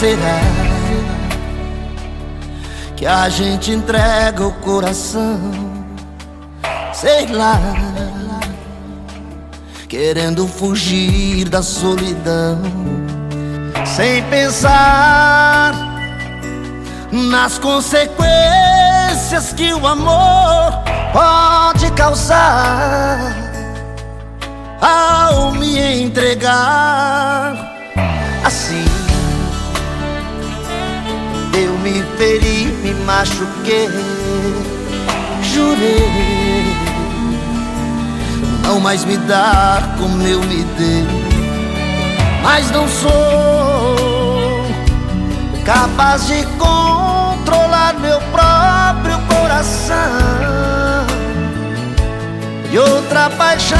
será que a gente entrega o coração? Sei lá, querendo fugir da solidão, sem pensar nas consequências que o amor pode causar ao me me machuquei, jurei não mais me dar como eu me dei, mas não sou capaz de controlar meu próprio coração e outra paixão.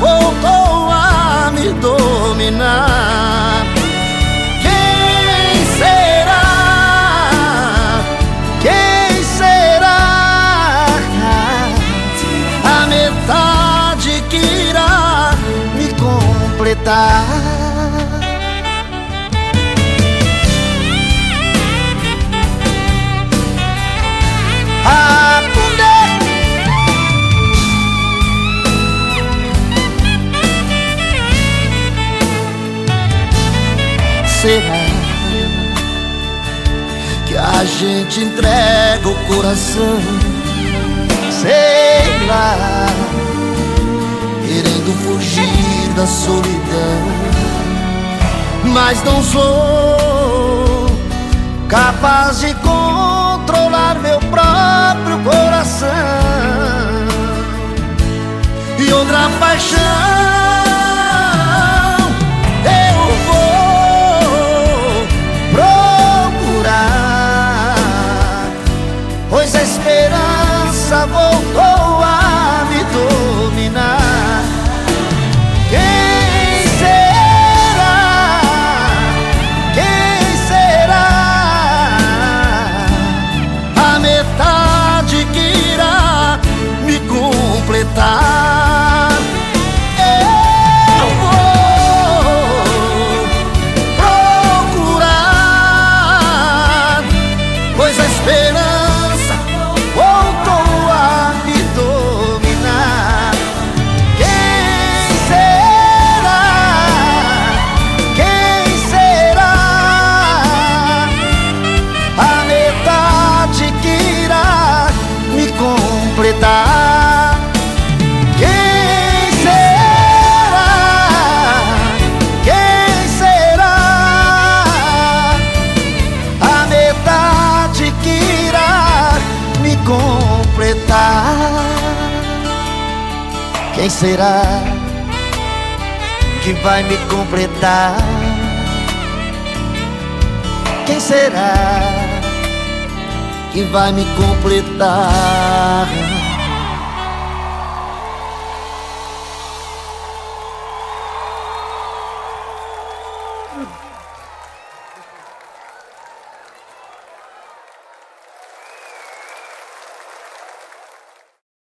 Voltou a me dominar. Quem será? Quem será? A metade que irá me completar. Será que a gente entrega o coração? Sei lá, querendo fugir da solidão, mas não sou capaz de controlar meu próprio coração e outra paixão. Completar. Quem será que vai me completar? Quem será? que vai me completar.